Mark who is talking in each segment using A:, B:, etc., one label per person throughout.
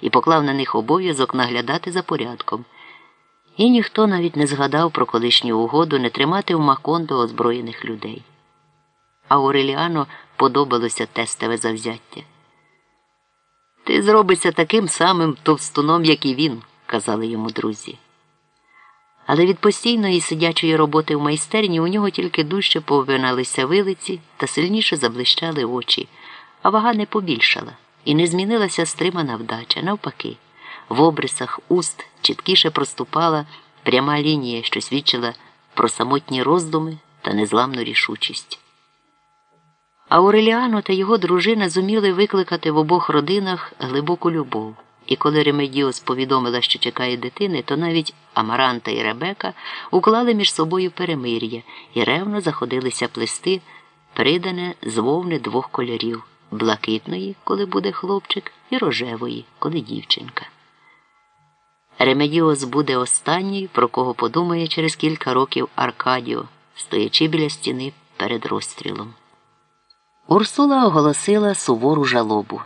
A: і поклав на них обов'язок наглядати за порядком. І ніхто навіть не згадав про колишню угоду не тримати в Макондо озброєних людей. А Ореліано подобалося тестове завзяття. Ти зробишся таким самим товстуном, як і він, казали йому друзі. Але від постійної сидячої роботи в майстерні у нього тільки дужче повиналися вилиці та сильніше заблищали очі, а вага не побільшала і не змінилася стримана вдача. Навпаки, в обрисах уст чіткіше проступала пряма лінія, що свідчила про самотні роздуми та незламну рішучість. Ауреліано та його дружина зуміли викликати в обох родинах глибоку любов. І коли Ремедіос повідомила, що чекає дитини, то навіть Амаранта і Ребека уклали між собою перемир'я і ревно заходилися плести, придане з вовни двох кольорів блакитної, коли буде хлопчик, і рожевої, коли дівчинка. Ремедіос буде останній, про кого подумає через кілька років Аркадіо, стоячи біля стіни перед розстрілом. Урсула оголосила сувору жалобу,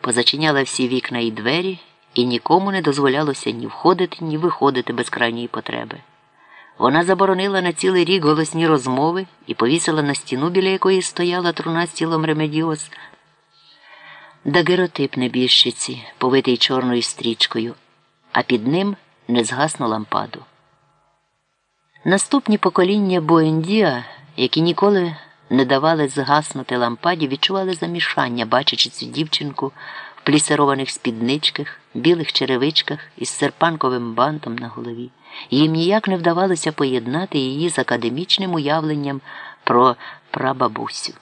A: позачиняла всі вікна і двері, і нікому не дозволялося ні входити, ні виходити без крайньої потреби. Вона заборонила на цілий рік голосні розмови і повісила на стіну, біля якої стояла труна з тілом Ремедіос, дагеротип небіжчиці, повитий чорною стрічкою, а під ним незгасну лампаду. Наступні покоління Буендіа, які ніколи не давали згаснути лампаді, відчували замішання, бачачи цю дівчинку в плісерованих спідничках, білих черевичках із серпанковим бантом на голові. Їм ніяк не вдавалося поєднати її з академічним уявленням про прабабусю.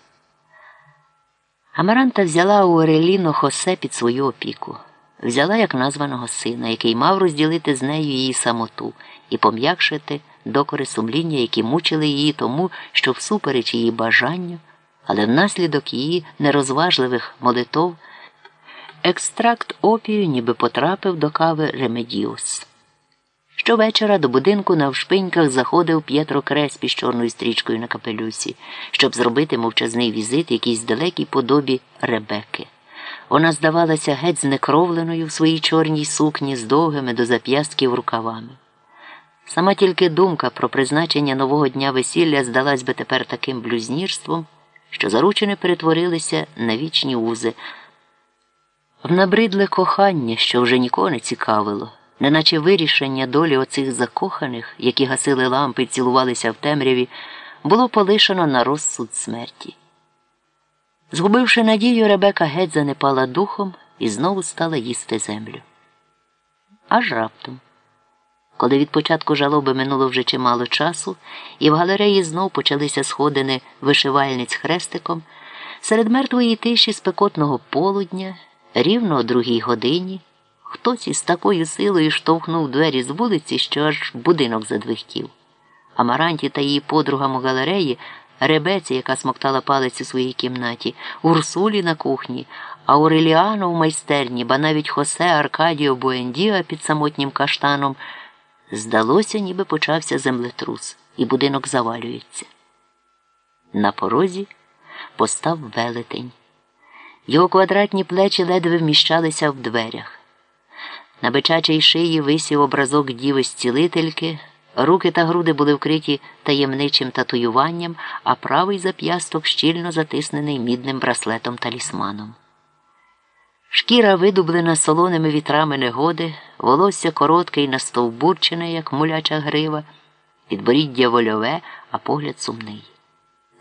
A: Амаранта взяла у Ореліно Хосе під свою опіку, взяла як названого сина, який мав розділити з нею її самоту і пом'якшити докори сумління, які мучили її тому, що всупереч її бажанню, але внаслідок її нерозважливих молитов, екстракт опію ніби потрапив до кави Ремедіус. Щовечора до будинку на вшпиньках заходив П'єтро Креспі з чорною стрічкою на капелюсі, щоб зробити мовчазний візит якійсь далекій подобі Ребекки. Вона здавалася геть знекровленою в своїй чорній сукні з довгими до зап'ястків рукавами. Сама тільки думка про призначення нового дня весілля здалась би тепер таким блюзнірством, що заручені перетворилися на вічні узи, в набридле кохання, що вже нікого не цікавило, неначе вирішення долі оцих закоханих, які гасили лампи і цілувалися в темряві, було полишено на розсуд смерті. Згубивши надію, Ребека геть занепала духом і знову стала їсти землю. Аж раптом. Коли від початку жалоби минуло вже чимало часу, і в галереї знов почалися сходини вишивальниць хрестиком, серед мертвої тиші спекотного полудня, рівно о другій годині, хтось із такою силою штовхнув двері з вулиці, що аж будинок задвихтів. Амаранті та її подругам у галереї, Ребеці, яка смоктала палець у своїй кімнаті, Урсулі на кухні, Ауреліано в майстерні, ба навіть Хосе Аркадіо Буендіа під самотнім каштаном. Здалося, ніби почався землетрус, і будинок завалюється. На порозі постав велетень. Його квадратні плечі ледве вміщалися в дверях. На бичачій шиї висів образок діви зцілительки, руки та груди були вкриті таємничим татуюванням, а правий зап'ясток щільно затиснений мідним браслетом талісманом. Шкіра видублена солоними вітрами негоди, волосся коротке і настовбурчене, як муляча грива, підборіддя вольове, а погляд сумний.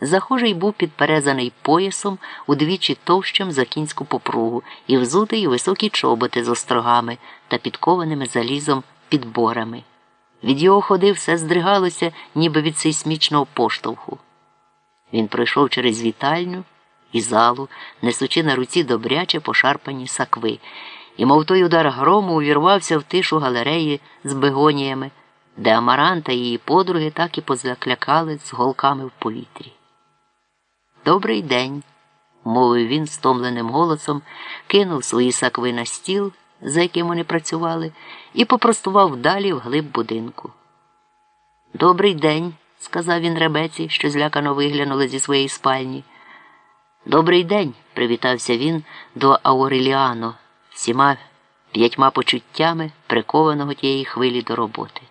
A: Захожий був підперезаний поясом удвічі товщим за кінську попругу і взутий високі чоботи з острогами та підкованими залізом підборами. Від його ходи все здригалося, ніби від сейсмічного поштовху. Він пройшов через вітальню і залу, несучи на руці добряче пошарпані сакви, і, мов той удар грому, увірвався в тишу галереї з бегоніями, де Амаранта і її подруги так і позаклякали з голками в повітрі. Добрий день, мовив він стомленим голосом, кинув свої сакви на стіл, за яким вони працювали, і попростував далі в глиб будинку. Добрий день, сказав він ребеці, що злякано виглянули зі своєї спальні. Добрий день, привітався він до Ауреліано, всіма п'ятьма почуттями прикованого тієї хвилі до роботи.